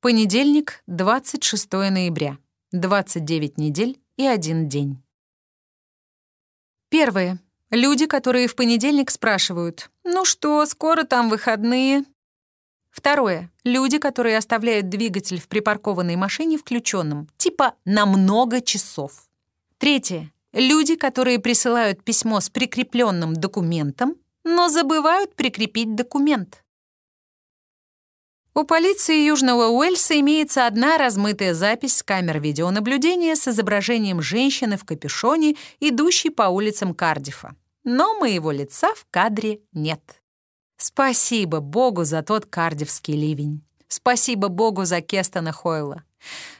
Понедельник, 26 ноября. 29 недель и один день. Первое. Люди, которые в понедельник спрашивают, «Ну что, скоро там выходные?» Второе. Люди, которые оставляют двигатель в припаркованной машине включенным, типа на много часов. Третье. Люди, которые присылают письмо с прикрепленным документом, но забывают прикрепить документ. У полиции Южного Уэльса имеется одна размытая запись с камер видеонаблюдения с изображением женщины в капюшоне, идущей по улицам Кардифа. Но моего лица в кадре нет. Спасибо Богу за тот кардивский ливень. Спасибо Богу за Кестона Хойла.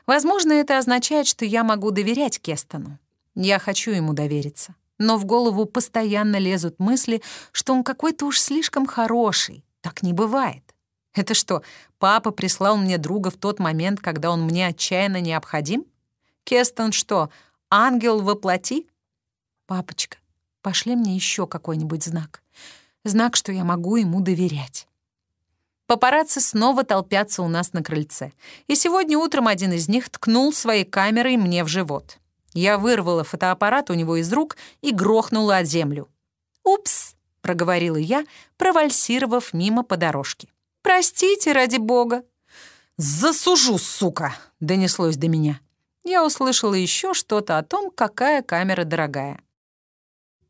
Возможно, это означает, что я могу доверять Кестону. Я хочу ему довериться. Но в голову постоянно лезут мысли, что он какой-то уж слишком хороший. Так не бывает. Это что, папа прислал мне друга в тот момент, когда он мне отчаянно необходим? Кестон что, ангел воплоти? Папочка, пошли мне еще какой-нибудь знак. Знак, что я могу ему доверять. Папарацци снова толпятся у нас на крыльце. И сегодня утром один из них ткнул своей камерой мне в живот. Я вырвала фотоаппарат у него из рук и грохнула от землю. «Упс!» — проговорила я, провальсировав мимо по дорожке. Простите, ради бога». «Засужу, сука!» — донеслось до меня. Я услышала еще что-то о том, какая камера дорогая.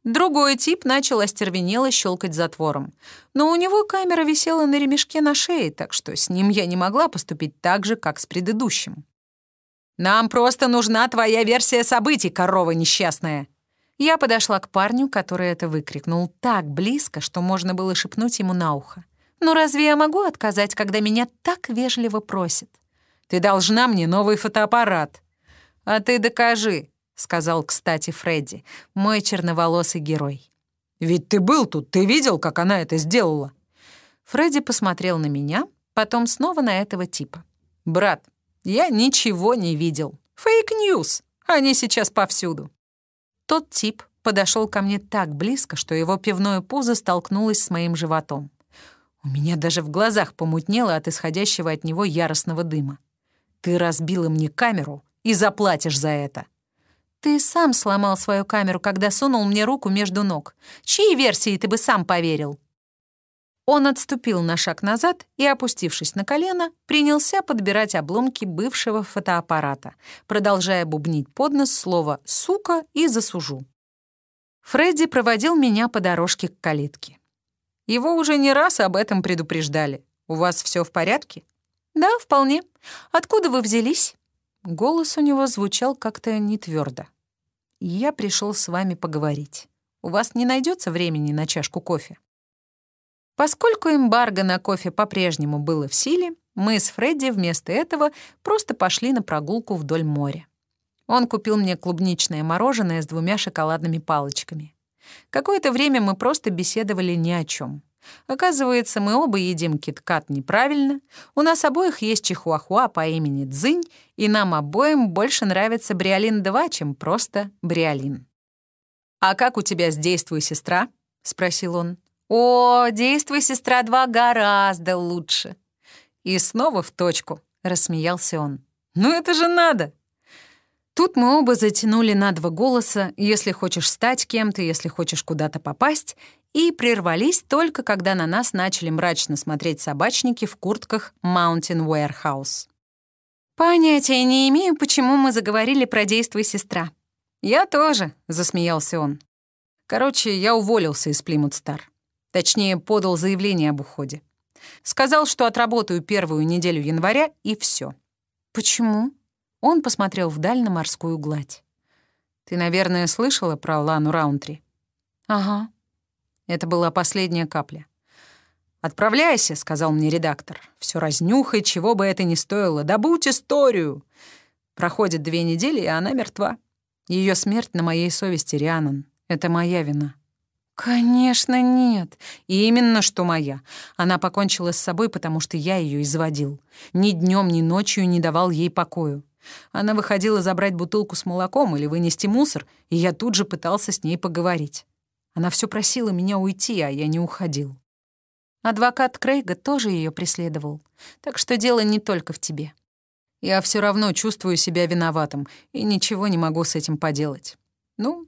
Другой тип начал остервенело щелкать затвором. Но у него камера висела на ремешке на шее, так что с ним я не могла поступить так же, как с предыдущим. «Нам просто нужна твоя версия событий, корова несчастная!» Я подошла к парню, который это выкрикнул так близко, что можно было шепнуть ему на ухо. Ну разве я могу отказать, когда меня так вежливо просят? Ты должна мне новый фотоаппарат. А ты докажи, сказал, кстати, Фредди, мой черноволосый герой. Ведь ты был тут, ты видел, как она это сделала? Фредди посмотрел на меня, потом снова на этого типа. «Брат, я ничего не видел. Fake news. Они сейчас повсюду». Тот тип подошел ко мне так близко, что его пивное пузо столкнулось с моим животом. У меня даже в глазах помутнело от исходящего от него яростного дыма. «Ты разбила мне камеру и заплатишь за это!» «Ты сам сломал свою камеру, когда сунул мне руку между ног. Чьей версии ты бы сам поверил?» Он отступил на шаг назад и, опустившись на колено, принялся подбирать обломки бывшего фотоаппарата, продолжая бубнить под нос слово «сука» и «засужу». Фредди проводил меня по дорожке к калитке. Его уже не раз об этом предупреждали. У вас все в порядке? Да, вполне. Откуда вы взялись? Голос у него звучал как-то не твердо. Я пришел с вами поговорить. У вас не найдется времени на чашку кофе? Поскольку эмбарго на кофе по-прежнему было в силе, мы с Фредди вместо этого просто пошли на прогулку вдоль моря. Он купил мне клубничное мороженое с двумя шоколадными палочками. Какое-то время мы просто беседовали ни о чем. Оказывается, мы оба едим киткат неправильно, у нас обоих есть чихуахуа по имени Дзынь, и нам обоим больше нравится Бриолин-2, чем просто Бриолин. «А как у тебя с «Действуй, сестра»?» — спросил он. «О, «Действуй, сестра 2» гораздо лучше». И снова в точку, — рассмеялся он. «Ну это же надо!» Тут мы оба затянули на два голоса «Если хочешь стать кем-то, если хочешь куда-то попасть», и прервались только, когда на нас начали мрачно смотреть собачники в куртках Mountain Warehouse. «Понятия не имею, почему мы заговорили про «Действуй, сестра». «Я тоже», — засмеялся он. Короче, я уволился из Плимут Стар. Точнее, подал заявление об уходе. Сказал, что отработаю первую неделю января, и все. «Почему?» Он посмотрел вдаль на морскую гладь. «Ты, наверное, слышала про Лану Раунтри?» «Ага». Это была последняя капля. «Отправляйся», — сказал мне редактор. Все разнюхай, чего бы это ни стоило. Добудь историю». Проходит две недели, и она мертва. Ее смерть на моей совести, Рианон. Это моя вина. «Конечно нет. И именно что моя. Она покончила с собой, потому что я ее изводил. Ни днем, ни ночью не давал ей покою. Она выходила забрать бутылку с молоком или вынести мусор, и я тут же пытался с ней поговорить. Она все просила меня уйти, а я не уходил. Адвокат Крейга тоже ее преследовал, так что дело не только в тебе. Я все равно чувствую себя виноватым и ничего не могу с этим поделать. Ну,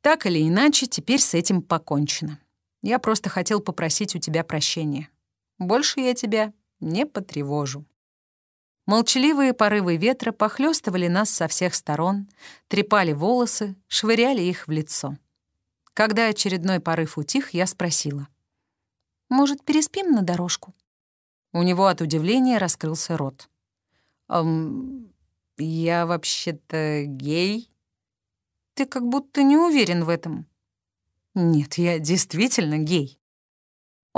так или иначе, теперь с этим покончено. Я просто хотел попросить у тебя прощения. Больше я тебя не потревожу. Молчаливые порывы ветра похлестывали нас со всех сторон, трепали волосы, швыряли их в лицо. Когда очередной порыв утих, я спросила. «Может, переспим на дорожку?» У него от удивления раскрылся рот. «Эм, я вообще-то гей?» «Ты как будто не уверен в этом». «Нет, я действительно гей».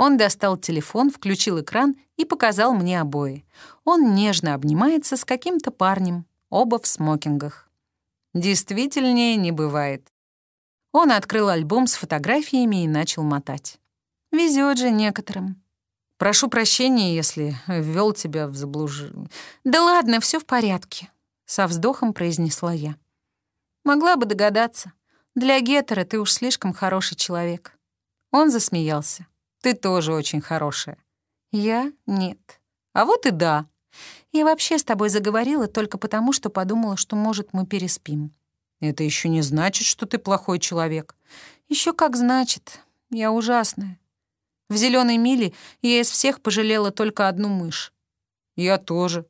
Он достал телефон, включил экран и показал мне обои. Он нежно обнимается с каким-то парнем, оба в смокингах. Действительнее не бывает. Он открыл альбом с фотографиями и начал мотать. Везет же некоторым. Прошу прощения, если ввел тебя в заблуждение. Да ладно, все в порядке, со вздохом произнесла я. Могла бы догадаться. Для гетера ты уж слишком хороший человек. Он засмеялся. Ты тоже очень хорошая. Я — нет. А вот и да. Я вообще с тобой заговорила только потому, что подумала, что, может, мы переспим. Это еще не значит, что ты плохой человек. Еще как значит. Я ужасная. В зеленой миле я из всех пожалела только одну мышь. Я тоже.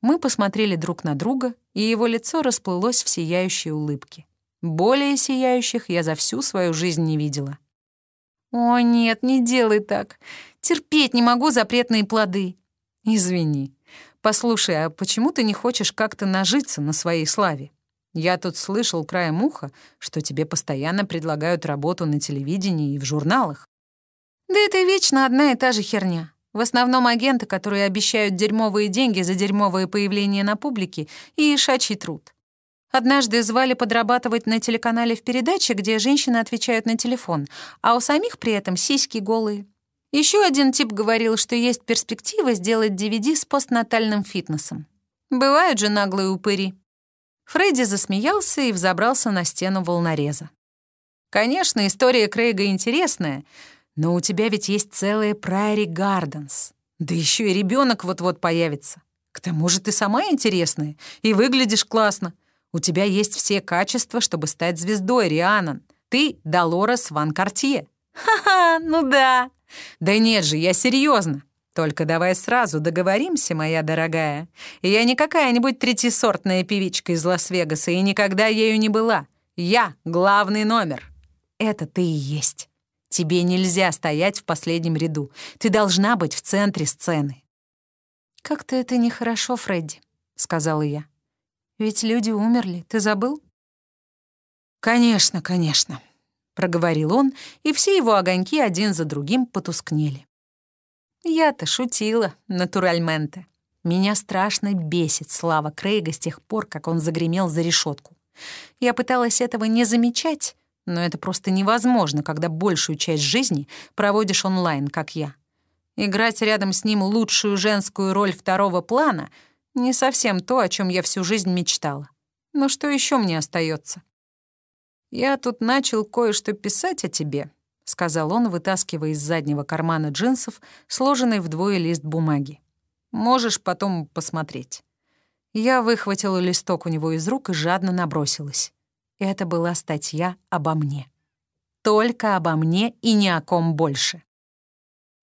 Мы посмотрели друг на друга, и его лицо расплылось в сияющей улыбке. Более сияющих я за всю свою жизнь не видела. «О, нет, не делай так. Терпеть не могу запретные плоды». «Извини. Послушай, а почему ты не хочешь как-то нажиться на своей славе? Я тут слышал краем уха, что тебе постоянно предлагают работу на телевидении и в журналах». «Да это вечно одна и та же херня. В основном агенты, которые обещают дерьмовые деньги за дерьмовое появление на публике и шачий труд. Однажды звали подрабатывать на телеканале в передаче, где женщины отвечают на телефон, а у самих при этом сиськи голые. Еще один тип говорил, что есть перспектива сделать DVD с постнатальным фитнесом. Бывают же наглые упыри. Фредди засмеялся и взобрался на стену волнореза. «Конечно, история Крейга интересная, но у тебя ведь есть целая Прайри Гарденс. Да еще и ребенок вот-вот появится. К тому же ты сама интересная и выглядишь классно. У тебя есть все качества, чтобы стать звездой, Рианон. Ты Долорес Ван Картье». «Ха-ха, ну да». «Да нет же, я серьезно. Только давай сразу договоримся, моя дорогая. Я не какая-нибудь третьесортная певичка из Лас-Вегаса и никогда ею не была. Я — главный номер. Это ты и есть. Тебе нельзя стоять в последнем ряду. Ты должна быть в центре сцены». «Как-то это нехорошо, Фредди», — сказала я. Ведь люди умерли, ты забыл?» «Конечно, конечно», — проговорил он, и все его огоньки один за другим потускнели. «Я-то шутила, натуральменте. Меня страшно бесит слава Крейга с тех пор, как он загремел за решетку. Я пыталась этого не замечать, но это просто невозможно, когда большую часть жизни проводишь онлайн, как я. Играть рядом с ним лучшую женскую роль второго плана — не совсем то, о чем я всю жизнь мечтала. Но что еще мне остается? «Я тут начал кое-что писать о тебе», — сказал он, вытаскивая из заднего кармана джинсов сложенный вдвое лист бумаги. «Можешь потом посмотреть». Я выхватила листок у него из рук и жадно набросилась. Это была статья обо мне. Только обо мне и ни о ком больше.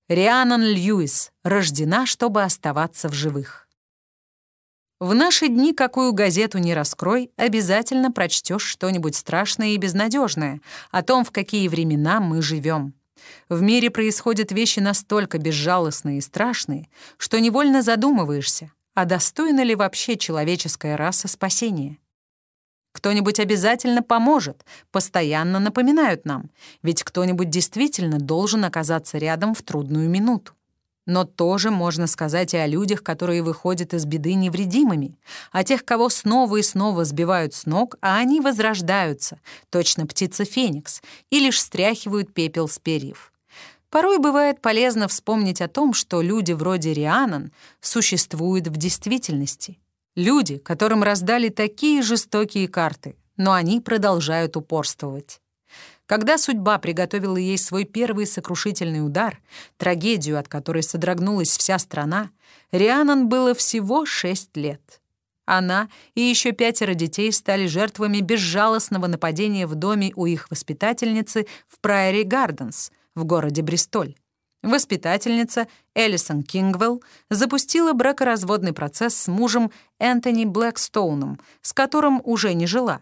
Рианон Льюис рождена, чтобы оставаться в живых. В наши дни, какую газету не раскрой, обязательно прочтешь что-нибудь страшное и безнадежное о том, в какие времена мы живем. В мире происходят вещи настолько безжалостные и страшные, что невольно задумываешься, а достойна ли вообще человеческая раса спасения. Кто-нибудь обязательно поможет, постоянно напоминают нам, ведь кто-нибудь действительно должен оказаться рядом в трудную минуту. Но тоже можно сказать и о людях, которые выходят из беды невредимыми, о тех, кого снова и снова сбивают с ног, а они возрождаются, точно птица Феникс, и лишь стряхивают пепел с перьев. Порой бывает полезно вспомнить о том, что люди вроде Рианон существуют в действительности. Люди, которым раздали такие жестокие карты, но они продолжают упорствовать. Когда судьба приготовила ей свой первый сокрушительный удар, трагедию, от которой содрогнулась вся страна, Рианон было всего шесть лет. Она и еще пятеро детей стали жертвами безжалостного нападения в доме у их воспитательницы в Прайори Гарденс в городе Бристоль. Воспитательница Элисон Кингвелл запустила бракоразводный процесс с мужем Энтони Блэкстоуном, с которым уже не жила,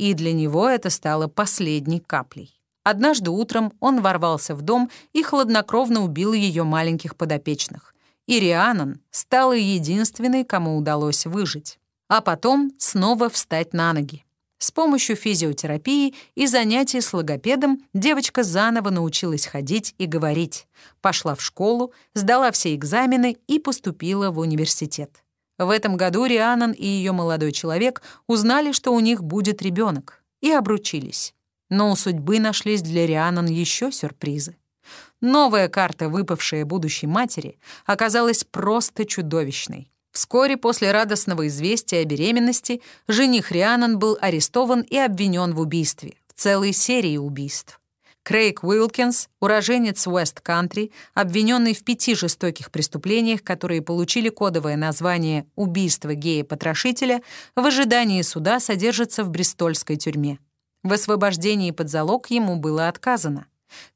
и для него это стало последней каплей. Однажды утром он ворвался в дом и хладнокровно убил ее маленьких подопечных. И Рианон стала единственной, кому удалось выжить. А потом снова встать на ноги. С помощью физиотерапии и занятий с логопедом девочка заново научилась ходить и говорить. Пошла в школу, сдала все экзамены и поступила в университет. В этом году Рианон и ее молодой человек узнали, что у них будет ребенок, и обручились. Но у судьбы нашлись для Рианон еще сюрпризы. Новая карта, выпавшая будущей матери, оказалась просто чудовищной. Вскоре после радостного известия о беременности жених Рианан был арестован и обвинен в убийстве, в целой серии убийств. Крейг Уилкинс, уроженец Уэст-Кантри, обвиненный в пяти жестоких преступлениях, которые получили кодовое название «убийство гея-потрошителя», в ожидании суда содержится в Бристольской тюрьме. В освобождении под залог ему было отказано.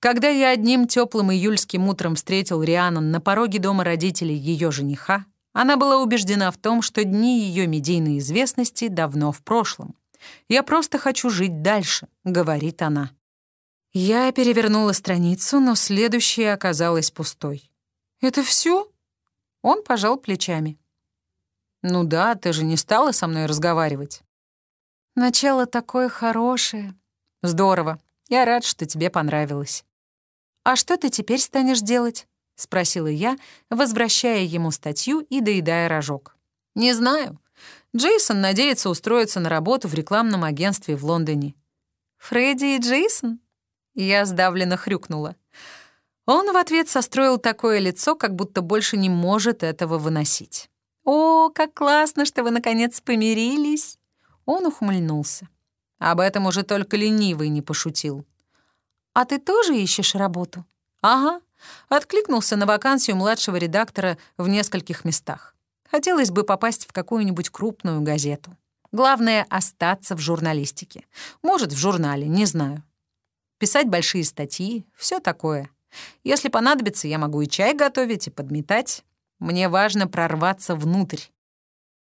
Когда я одним теплым июльским утром встретил Рианан на пороге дома родителей ее жениха, она была убеждена в том, что дни ее медийной известности давно в прошлом. «Я просто хочу жить дальше», — говорит она. Я перевернула страницу, но следующая оказалась пустой. «Это все? Он пожал плечами. «Ну да, ты же не стала со мной разговаривать». «Начало такое хорошее». «Здорово. Я рад, что тебе понравилось». «А что ты теперь станешь делать?» — спросила я, возвращая ему статью и доедая рожок. «Не знаю. Джейсон надеется устроиться на работу в рекламном агентстве в Лондоне». «Фредди и Джейсон?» Я сдавленно хрюкнула. Он в ответ состроил такое лицо, как будто больше не может этого выносить. «О, как классно, что вы, наконец, помирились!» Он ухмыльнулся. Об этом уже только ленивый не пошутил. «А ты тоже ищешь работу?» «Ага. Откликнулся на вакансию младшего редактора в нескольких местах. Хотелось бы попасть в какую-нибудь крупную газету. Главное — остаться в журналистике. Может, в журнале, не знаю. Писать большие статьи, все такое. Если понадобится, я могу и чай готовить, и подметать. Мне важно прорваться внутрь.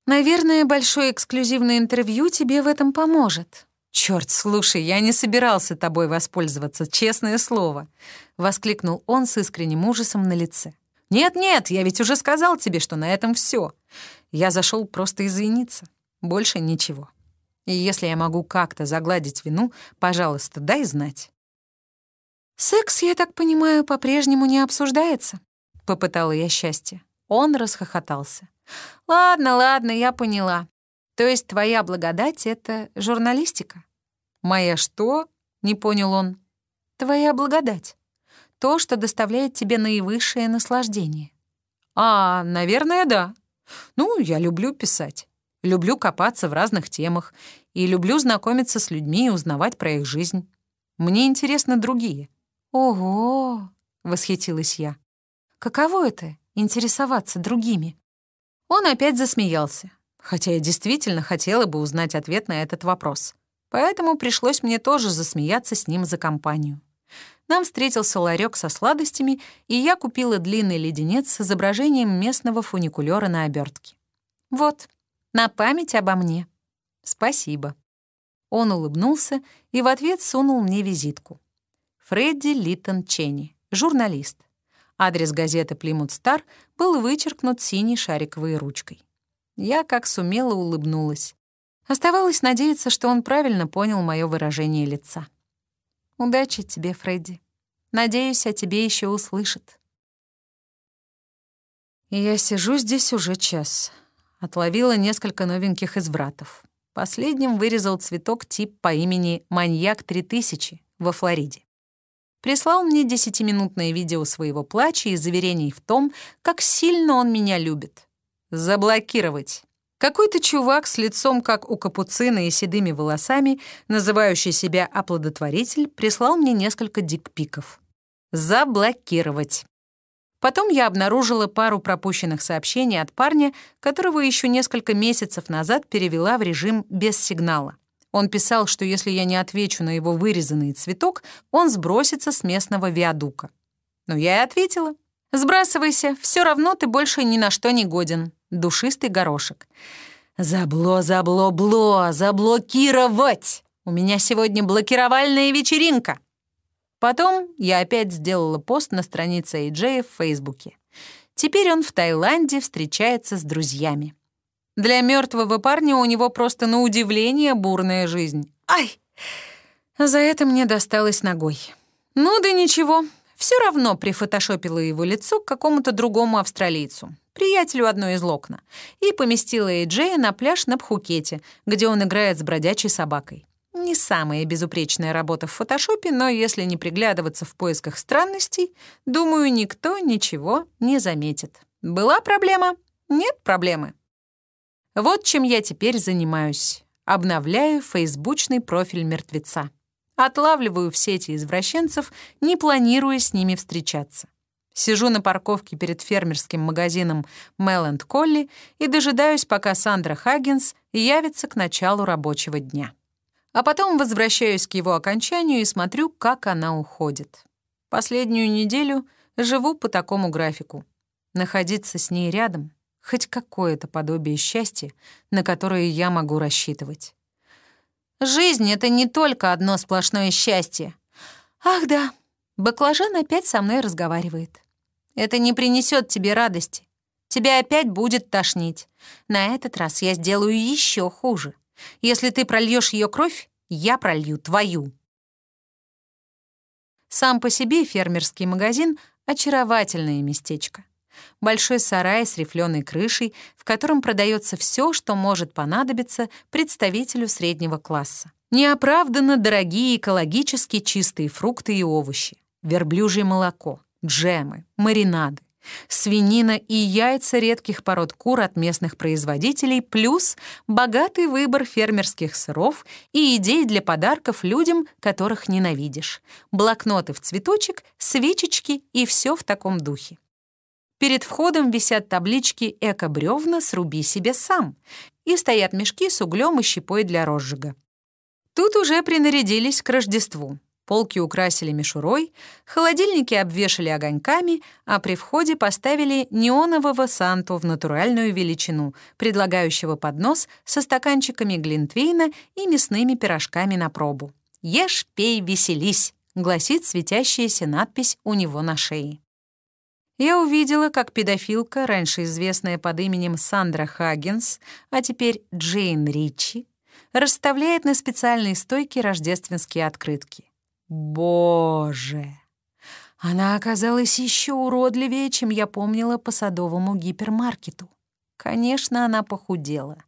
Наверное, большое эксклюзивное интервью тебе в этом поможет. «Чёрт, слушай, я не собирался тобой воспользоваться, честное слово», — воскликнул он с искренним ужасом на лице. «Нет-нет, я ведь уже сказал тебе, что на этом всё. Я зашёл просто извиниться. Больше ничего. И если я могу как-то загладить вину, пожалуйста, дай знать». «Секс, я так понимаю, по-прежнему не обсуждается?» — попытала я счастье. Он расхохотался. «Ладно, ладно, я поняла. То есть твоя благодать — это журналистика? Моя что? Не понял он. Твоя благодать. То, что доставляет тебе наивысшее наслаждение. А, наверное, да. Ну, я люблю писать. Люблю копаться в разных темах и люблю знакомиться с людьми и узнавать про их жизнь. Мне интересны другие. Ого, восхитилась я. Каково это — интересоваться другими? Он опять засмеялся хотя я действительно хотела бы узнать ответ на этот вопрос. Поэтому пришлось мне тоже засмеяться с ним за компанию. Нам встретился ларек со сладостями, и я купила длинный леденец с изображением местного фуникулера на обертке. «Вот, на память обо мне». «Спасибо». Он улыбнулся и в ответ сунул мне визитку. Фредди Литтон Ченни, журналист. Адрес газеты «Плимут Стар» был вычеркнут синей шариковой ручкой. Я как сумела улыбнулась. Оставалось надеяться, что он правильно понял мое выражение лица. «Удачи тебе, Фредди. Надеюсь, о тебе еще услышат». я сижу здесь уже час. Отловила несколько новеньких извратов. Последним вырезал цветок тип по имени «Маньяк-3000» во Флориде. Прислал мне десятиминутное видео своего плача и заверений в том, как сильно он меня любит. Заблокировать. Какой-то чувак с лицом, как у капуцина и седыми волосами, называющий себя оплодотворитель, прислал мне несколько дикпиков. Заблокировать. Потом я обнаружила пару пропущенных сообщений от парня, которого еще несколько месяцев назад перевела в режим без сигнала. Он писал, что если я не отвечу на его вырезанный цветок, он сбросится с местного виадука. Но я и ответила. «Сбрасывайся, все равно ты больше ни на что не годен. Душистый горошек». «Забло, забло, бло, заблокировать! У меня сегодня блокировальная вечеринка!» Потом я опять сделала пост на странице Эйджея в Фейсбуке. Теперь он в Таиланде встречается с друзьями. Для мертвого парня у него просто на удивление бурная жизнь. Ай! За это мне досталось ногой. Ну да ничего, все равно прифотошопила его лицо к какому-то другому австралийцу, приятелю одной из локна, и поместила Эйджея на пляж на Пхукете, где он играет с бродячей собакой. Не самая безупречная работа в фотошопе, но если не приглядываться в поисках странностей, думаю, никто ничего не заметит. Была проблема? Нет проблемы. Вот чем я теперь занимаюсь. Обновляю фейсбучный профиль мертвеца. Отлавливаю все эти извращенцев, не планируя с ними встречаться. Сижу на парковке перед фермерским магазином Мелленд Колли и дожидаюсь, пока Сандра Хаггинс явится к началу рабочего дня. А потом возвращаюсь к его окончанию и смотрю, как она уходит. Последнюю неделю живу по такому графику. Находиться с ней рядом — хоть какое-то подобие счастья, на которое я могу рассчитывать. Жизнь — это не только одно сплошное счастье. Ах да, баклажан опять со мной разговаривает. Это не принесет тебе радости. Тебя опять будет тошнить. На этот раз я сделаю еще хуже. Если ты прольешь ее кровь, я пролью твою. Сам по себе фермерский магазин — очаровательное местечко большой сарай с рифленой крышей, в котором продается все, что может понадобиться представителю среднего класса. Неоправданно дорогие экологически чистые фрукты и овощи, верблюжье молоко, джемы, маринады, свинина и яйца редких пород кур от местных производителей, плюс богатый выбор фермерских сыров и идей для подарков людям, которых ненавидишь, блокноты в цветочек, свечечки и все в таком духе. Перед входом висят таблички «Эко-бревна, сруби себе сам» и стоят мешки с углем и щепой для розжига. Тут уже принарядились к Рождеству. Полки украсили мишурой, холодильники обвешали огоньками, а при входе поставили неонового Санту в натуральную величину, предлагающего поднос со стаканчиками глинтвейна и мясными пирожками на пробу. «Ешь, пей, веселись», — гласит светящаяся надпись у него на шее я увидела, как педофилка, раньше известная под именем Сандра Хаггинс, а теперь Джейн Ричи, расставляет на специальной стойке рождественские открытки. Боже! Она оказалась еще уродливее, чем я помнила по садовому гипермаркету. Конечно, она похудела.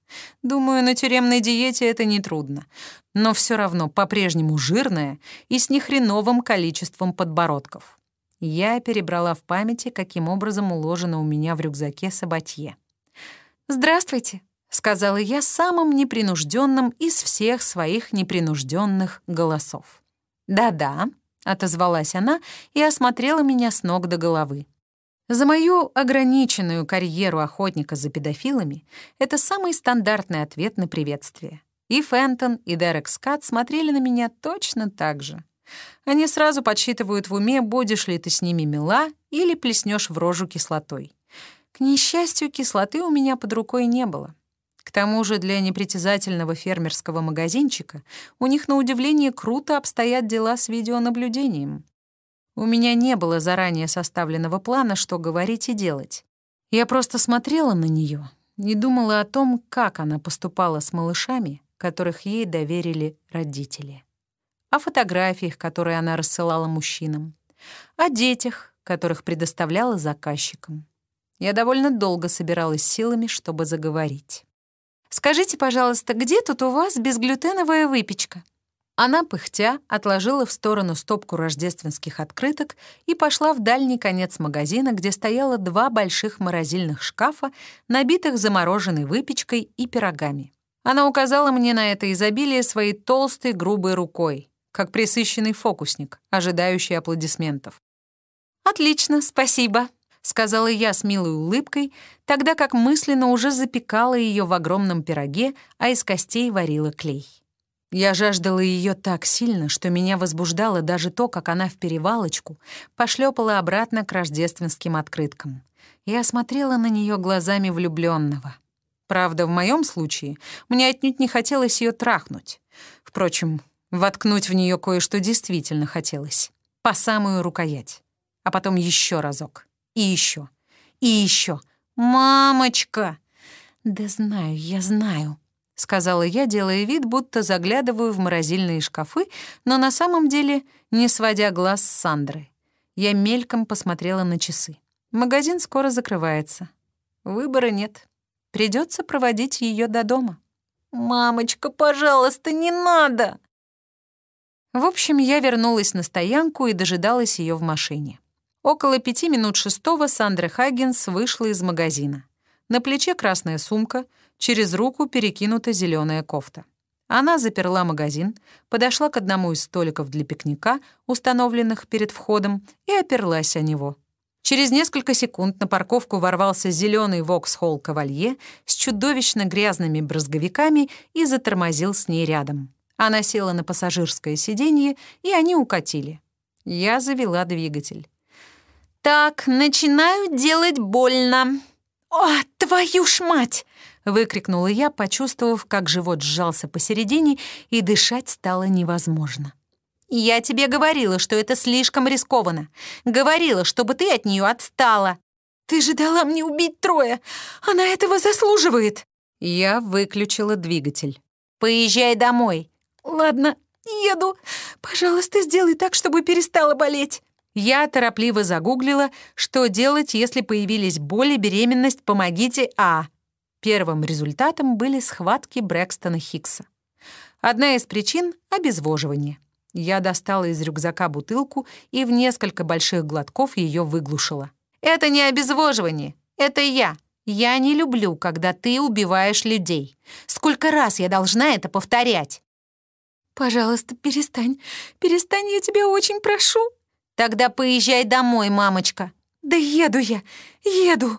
Думаю, на тюремной диете это нетрудно. Но все равно по-прежнему жирная и с нехреновым количеством подбородков. Я перебрала в памяти, каким образом уложено у меня в рюкзаке сабатье. «Здравствуйте», — сказала я самым непринужденным из всех своих непринужденных голосов. «Да-да», — отозвалась она и осмотрела меня с ног до головы. За мою ограниченную карьеру охотника за педофилами это самый стандартный ответ на приветствие. И Фентон, и Дерек Скотт смотрели на меня точно так же. Они сразу подсчитывают в уме, будешь ли ты с ними мила или плеснешь в рожу кислотой. К несчастью, кислоты у меня под рукой не было. К тому же для непритязательного фермерского магазинчика у них, на удивление, круто обстоят дела с видеонаблюдением. У меня не было заранее составленного плана, что говорить и делать. Я просто смотрела на нее и думала о том, как она поступала с малышами, которых ей доверили родители о фотографиях, которые она рассылала мужчинам, о детях, которых предоставляла заказчикам. Я довольно долго собиралась силами, чтобы заговорить. «Скажите, пожалуйста, где тут у вас безглютеновая выпечка?» Она, пыхтя, отложила в сторону стопку рождественских открыток и пошла в дальний конец магазина, где стояло два больших морозильных шкафа, набитых замороженной выпечкой и пирогами. Она указала мне на это изобилие своей толстой грубой рукой как присыщенный фокусник, ожидающий аплодисментов. «Отлично, спасибо. — сказала я с милой улыбкой, тогда как мысленно уже запекала ее в огромном пироге, а из костей варила клей. Я жаждала ее так сильно, что меня возбуждало даже то, как она в перевалочку пошлепала обратно к рождественским открыткам. Я смотрела на нее глазами влюбленного. Правда, в моем случае мне отнюдь не хотелось ее трахнуть. Впрочем, воткнуть в нее кое-что действительно хотелось. По самую рукоять. А потом еще разок. И еще. И еще. «Мамочка!» «Да знаю, я знаю», — сказала я, делая вид, будто заглядываю в морозильные шкафы, но на самом деле не сводя глаз с Сандры. Я мельком посмотрела на часы. Магазин скоро закрывается. Выбора нет. Придется проводить ее до дома. «Мамочка, пожалуйста, не надо!» В общем, я вернулась на стоянку и дожидалась ее в машине. Около пяти минут шестого Сандра Хаггинс вышла из магазина. На плече красная сумка, через руку перекинута зеленая кофта. Она заперла магазин, подошла к одному из столиков для пикника, установленных перед входом, и оперлась о него. Через несколько секунд на парковку ворвался зеленый Воксхолл Кавалье с чудовищно грязными брызговиками и затормозил с ней рядом. Она села на пассажирское сиденье, и они укатили. Я завела двигатель. «Так, начинаю делать больно». «О, твою ж мать!» — выкрикнула я, почувствовав, как живот сжался посередине, и дышать стало невозможно. «Я тебе говорила, что это слишком рискованно. Говорила, чтобы ты от нее отстала». «Ты же дала мне убить Троя! Она этого заслуживает!» Я выключила двигатель. «Поезжай домой». «Ладно, еду. Пожалуйста, сделай так, чтобы перестала болеть». Я торопливо загуглила, что делать, если появились боли, беременность, помогите, а... Первым результатом были схватки Брэкстона Хикса. Одна из причин — обезвоживание. Я достала из рюкзака бутылку и в несколько больших глотков ее выглушила. «Это не обезвоживание, это я. Я не люблю, когда ты убиваешь людей. Сколько раз я должна это повторять?» «Пожалуйста, перестань. Перестань, я тебя очень прошу», «Тогда поезжай домой, мамочка». «Да еду я, еду».